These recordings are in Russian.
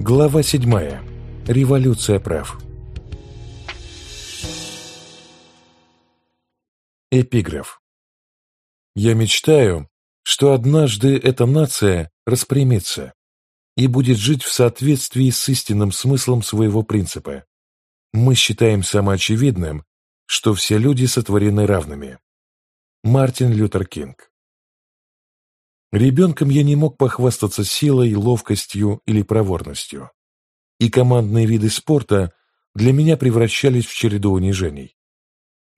Глава 7. Революция прав. Эпиграф. Я мечтаю, что однажды эта нация распрямится и будет жить в соответствии с истинным смыслом своего принципа. Мы считаем самоочевидным, что все люди сотворены равными. Мартин Лютер Кинг Ребенком я не мог похвастаться силой, ловкостью или проворностью. И командные виды спорта для меня превращались в череду унижений.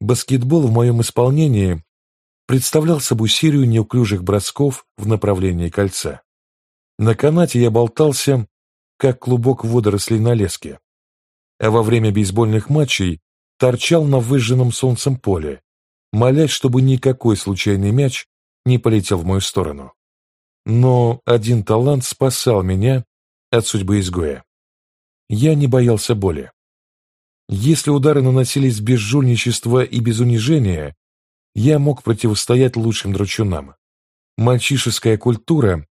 Баскетбол в моем исполнении представлял собой серию неуклюжих бросков в направлении кольца. На канате я болтался, как клубок водорослей на леске, а во время бейсбольных матчей торчал на выжженном солнцем поле, молясь, чтобы никакой случайный мяч не полетел в мою сторону. Но один талант спасал меня от судьбы изгоя. Я не боялся боли. Если удары наносились без жульничества и без унижения, я мог противостоять лучшим драчунам. Мальчишеская культура,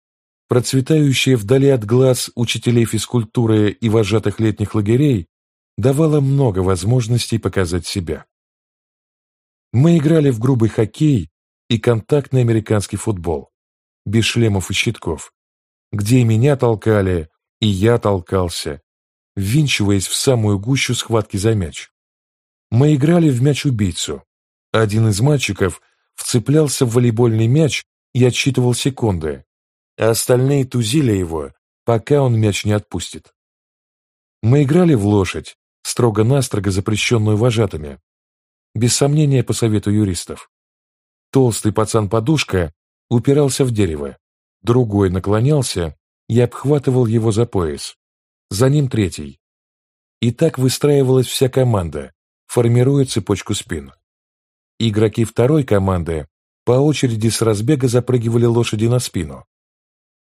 процветающая вдали от глаз учителей физкультуры и вожатых летних лагерей, давала много возможностей показать себя. Мы играли в грубый хоккей и контактный американский футбол без шлемов и щитков, где меня толкали, и я толкался, ввинчиваясь в самую гущу схватки за мяч. Мы играли в мяч-убийцу. Один из мальчиков вцеплялся в волейбольный мяч и отсчитывал секунды, а остальные тузили его, пока он мяч не отпустит. Мы играли в лошадь, строго-настрого запрещенную вожатыми, без сомнения по совету юристов. Толстый пацан-подушка упирался в дерево, другой наклонялся и обхватывал его за пояс. За ним третий. И так выстраивалась вся команда, формируя цепочку спин. Игроки второй команды по очереди с разбега запрыгивали лошади на спину.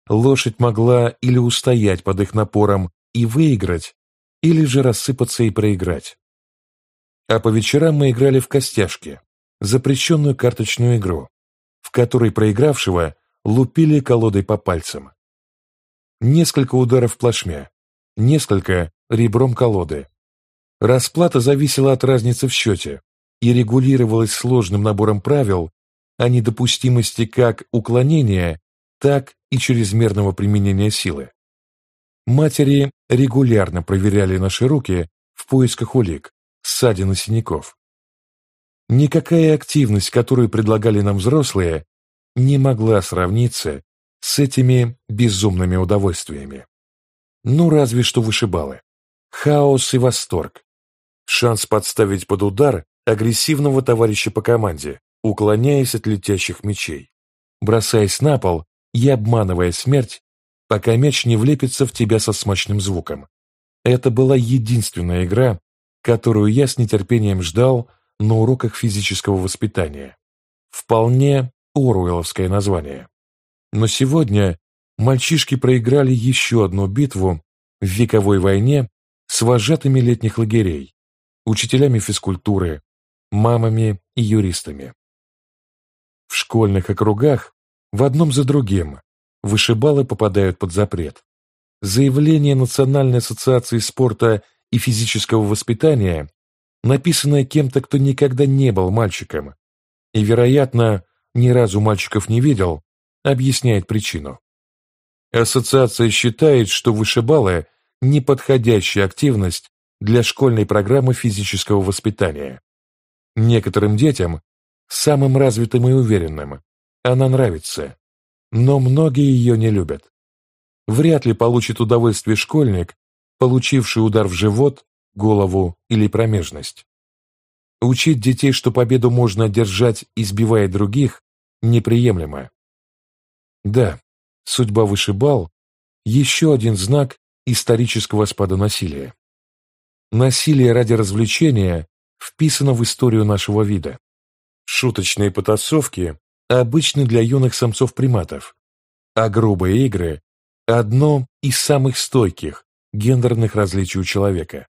Лошадь могла или устоять под их напором и выиграть, или же рассыпаться и проиграть. А по вечерам мы играли в костяшки, запрещенную карточную игру, в которой проигравшего лупили колодой по пальцам. Несколько ударов плашмя, несколько ребром колоды. Расплата зависела от разницы в счете и регулировалась сложным набором правил о недопустимости как уклонения, так и чрезмерного применения силы. Матери регулярно проверяли наши руки в поисках улик, ссадин и синяков. Никакая активность, которую предлагали нам взрослые, не могла сравниться с этими безумными удовольствиями. Ну, разве что вышибалы. Хаос и восторг. Шанс подставить под удар агрессивного товарища по команде, уклоняясь от летящих мечей, бросаясь на пол и обманывая смерть, пока мяч не влепится в тебя со смачным звуком. Это была единственная игра, которую я с нетерпением ждал на уроках физического воспитания. Вполне оруэлловское название. Но сегодня мальчишки проиграли еще одну битву в вековой войне с вожатыми летних лагерей, учителями физкультуры, мамами и юристами. В школьных округах в одном за другим вышибалы попадают под запрет. Заявление Национальной ассоциации спорта и физического воспитания написанное кем-то, кто никогда не был мальчиком и, вероятно, ни разу мальчиков не видел, объясняет причину. Ассоциация считает, что вышибалы – неподходящая активность для школьной программы физического воспитания. Некоторым детям, самым развитым и уверенным, она нравится, но многие ее не любят. Вряд ли получит удовольствие школьник, получивший удар в живот голову или промежность. Учить детей, что победу можно одержать, избивая других, неприемлемо. Да, судьба вышибал – еще один знак исторического спада насилия. Насилие ради развлечения вписано в историю нашего вида. Шуточные потасовки обычны для юных самцов-приматов, а грубые игры – одно из самых стойких гендерных различий у человека.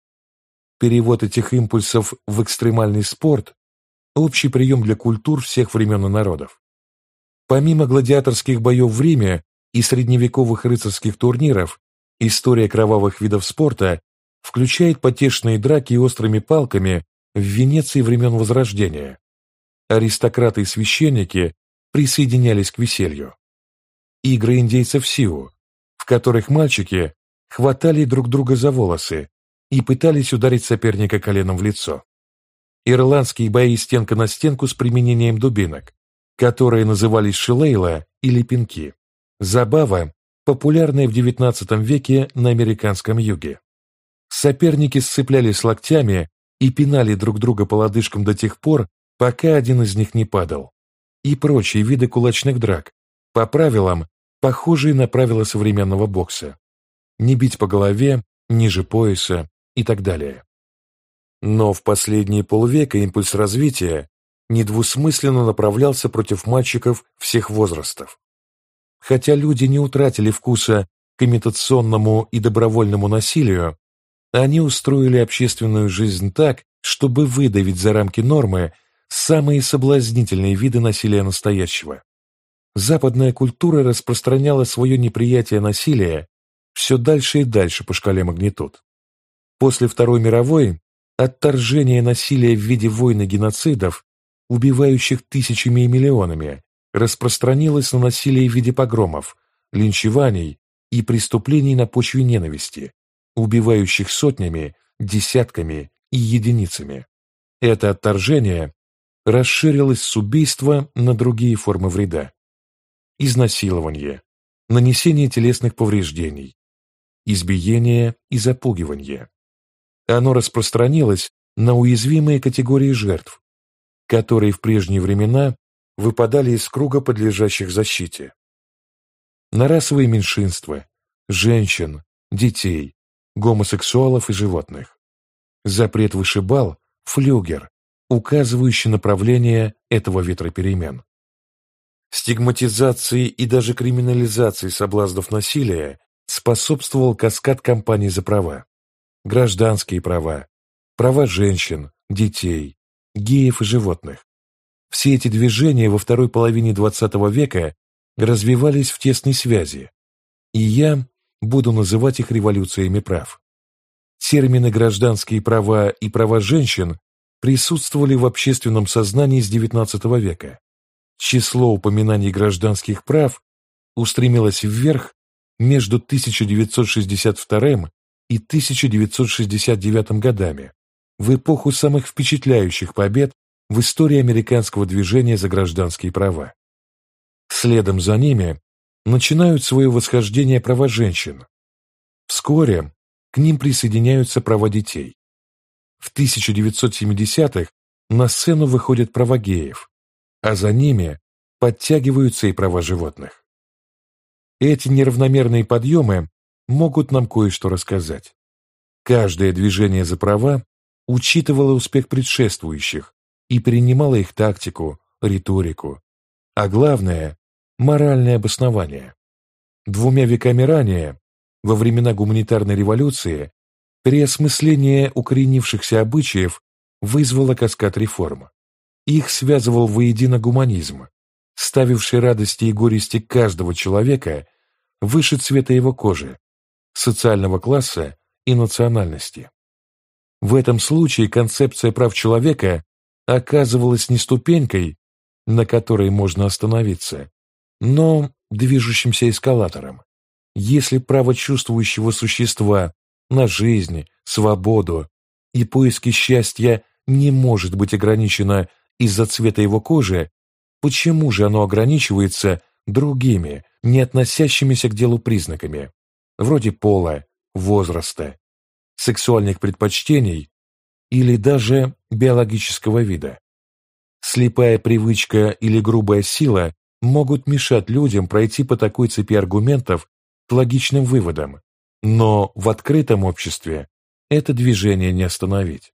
Перевод этих импульсов в экстремальный спорт – общий прием для культур всех времен и народов. Помимо гладиаторских боев в Риме и средневековых рыцарских турниров, История кровавых видов спорта включает потешные драки острыми палками в Венеции времен Возрождения. Аристократы и священники присоединялись к веселью. Игры индейцев Сиу, в которых мальчики хватали друг друга за волосы и пытались ударить соперника коленом в лицо. Ирландские бои стенка на стенку с применением дубинок, которые назывались шилейла или пинки. Забава, популярная в XIX веке на американском юге. Соперники сцеплялись локтями и пинали друг друга по лодыжкам до тех пор, пока один из них не падал. И прочие виды кулачных драк, по правилам, похожие на правила современного бокса. Не бить по голове, ниже пояса и так далее. Но в последние полвека импульс развития недвусмысленно направлялся против мальчиков всех возрастов. Хотя люди не утратили вкуса к имитационному и добровольному насилию, они устроили общественную жизнь так, чтобы выдавить за рамки нормы самые соблазнительные виды насилия настоящего. Западная культура распространяла свое неприятие насилия все дальше и дальше по шкале магнитуд. После Второй мировой отторжение насилия в виде войн и геноцидов, убивающих тысячами и миллионами, распространилось на насилие в виде погромов, линчеваний и преступлений на почве ненависти, убивающих сотнями, десятками и единицами. Это отторжение расширилось с убийства на другие формы вреда. Изнасилование, нанесение телесных повреждений, избиение и запугивание. Оно распространилось на уязвимые категории жертв, которые в прежние времена выпадали из круга подлежащих защите. На расовые меньшинства, женщин, детей, гомосексуалов и животных. Запрет вышибал – флюгер, указывающий направление этого ветроперемен. Стигматизации и даже криминализации соблазнов насилия способствовал каскад кампаний за права. Гражданские права, права женщин, детей, геев и животных. Все эти движения во второй половине XX века развивались в тесной связи, и я буду называть их революциями прав. Термины «гражданские права» и «права женщин» присутствовали в общественном сознании с XIX века. Число упоминаний гражданских прав устремилось вверх между 1962 и 1969 годами, в эпоху самых впечатляющих побед в истории американского движения за гражданские права. Следом за ними начинают свое восхождение права женщин. Вскоре к ним присоединяются права детей. В 1970-х на сцену выходят права геев, а за ними подтягиваются и права животных. Эти неравномерные подъемы могут нам кое-что рассказать. Каждое движение за права учитывало успех предшествующих и принимало их тактику, риторику, а главное – моральное обоснование. Двумя веками ранее, во времена гуманитарной революции, переосмысление укоренившихся обычаев вызвало каскад реформ. Их связывал воедино гуманизм, ставивший радости и горести каждого человека выше цвета его кожи, социального класса и национальности. В этом случае концепция прав человека оказывалась не ступенькой, на которой можно остановиться, но движущимся эскалатором. Если право чувствующего существа на жизнь, свободу и поиски счастья не может быть ограничено из-за цвета его кожи, почему же оно ограничивается другими, не относящимися к делу признаками, вроде пола, возраста, сексуальных предпочтений или даже биологического вида. Слепая привычка или грубая сила могут мешать людям пройти по такой цепи аргументов к логичным выводам, но в открытом обществе это движение не остановить.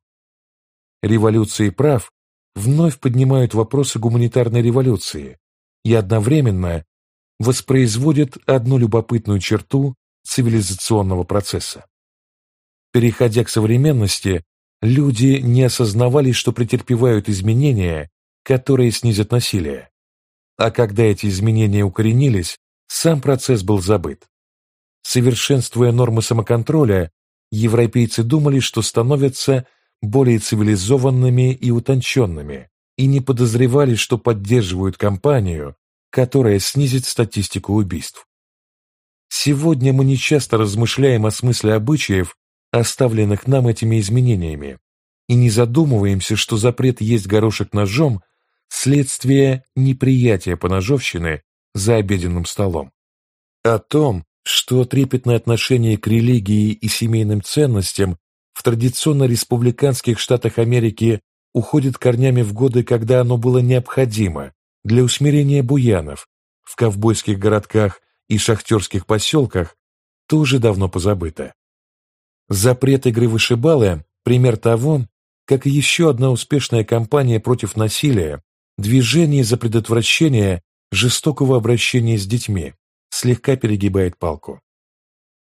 Революции прав вновь поднимают вопросы гуманитарной революции и одновременно воспроизводят одну любопытную черту цивилизационного процесса. Переходя к современности, люди не осознавали, что претерпевают изменения, которые снизят насилие. А когда эти изменения укоренились, сам процесс был забыт. Совершенствуя нормы самоконтроля, европейцы думали, что становятся более цивилизованными и утонченными, и не подозревали, что поддерживают кампанию, которая снизит статистику убийств. Сегодня мы нечасто размышляем о смысле обычаев, оставленных нам этими изменениями, и не задумываемся, что запрет есть горошек ножом – следствие неприятия поножовщины за обеденным столом. О том, что трепетное отношение к религии и семейным ценностям в традиционно республиканских штатах Америки уходит корнями в годы, когда оно было необходимо для усмирения буянов в ковбойских городках и шахтерских поселках, тоже давно позабыто. Запрет игры вышибалы – пример того, как еще одна успешная кампания против насилия, движение за предотвращение жестокого обращения с детьми, слегка перегибает палку.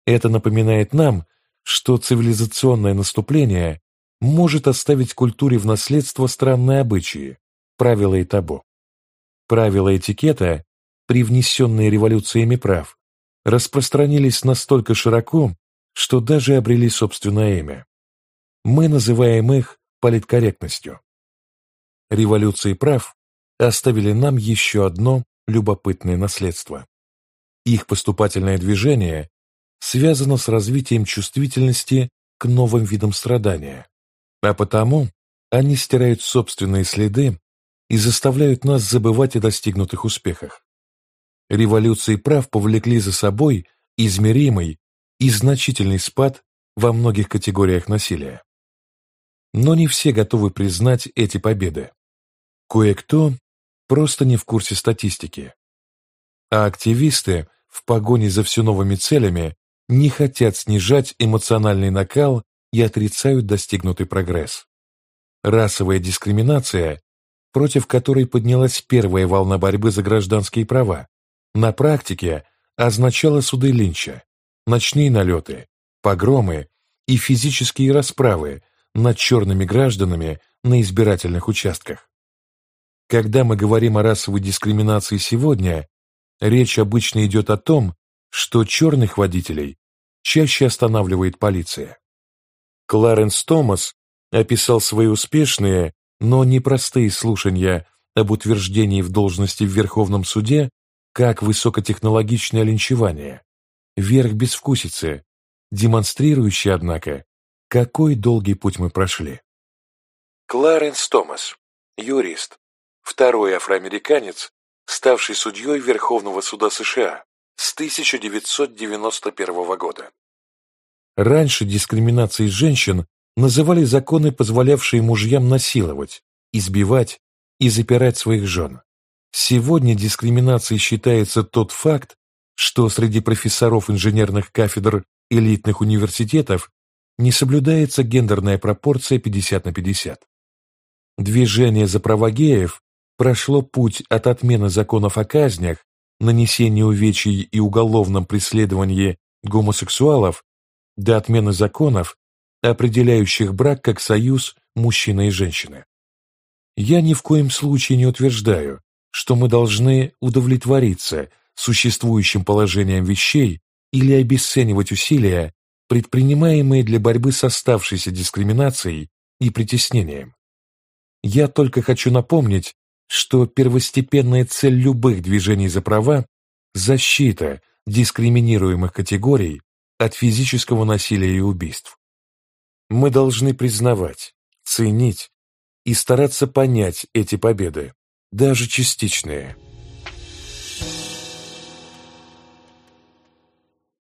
Это напоминает нам, что цивилизационное наступление может оставить культуре в наследство странные обычаи, правила и табу. Правила этикета, привнесенные революциями прав, распространились настолько широко, что даже обрели собственное имя. Мы называем их политкорректностью. Революции прав оставили нам еще одно любопытное наследство. Их поступательное движение связано с развитием чувствительности к новым видам страдания, а потому они стирают собственные следы и заставляют нас забывать о достигнутых успехах. Революции прав повлекли за собой измеримый и значительный спад во многих категориях насилия. Но не все готовы признать эти победы. Кое-кто просто не в курсе статистики. А активисты в погоне за все новыми целями не хотят снижать эмоциональный накал и отрицают достигнутый прогресс. Расовая дискриминация, против которой поднялась первая волна борьбы за гражданские права, на практике означала суды Линча, ночные налеты, погромы и физические расправы над черными гражданами на избирательных участках. Когда мы говорим о расовой дискриминации сегодня, речь обычно идет о том, что черных водителей чаще останавливает полиция. Кларенс Томас описал свои успешные, но непростые слушания об утверждении в должности в Верховном суде как высокотехнологичное линчевание, верх безвкусицы, демонстрирующий, однако, какой долгий путь мы прошли. Кларенс Томас, юрист, второй афроамериканец, ставший судьей Верховного суда США с 1991 года. Раньше дискриминацией женщин называли законы, позволявшие мужьям насиловать, избивать и запирать своих жен. Сегодня дискриминацией считается тот факт, что среди профессоров инженерных кафедр элитных университетов не соблюдается гендерная пропорция 50 на 50. Движение за права геев прошло путь от отмены законов о казнях, нанесении увечий и уголовном преследовании гомосексуалов до отмены законов, определяющих брак как союз мужчины и женщины. Я ни в коем случае не утверждаю, что мы должны удовлетвориться существующим положением вещей или обесценивать усилия, предпринимаемые для борьбы с оставшейся дискриминацией и притеснением. Я только хочу напомнить, что первостепенная цель любых движений за права – защита дискриминируемых категорий от физического насилия и убийств. Мы должны признавать, ценить и стараться понять эти победы, даже частичные.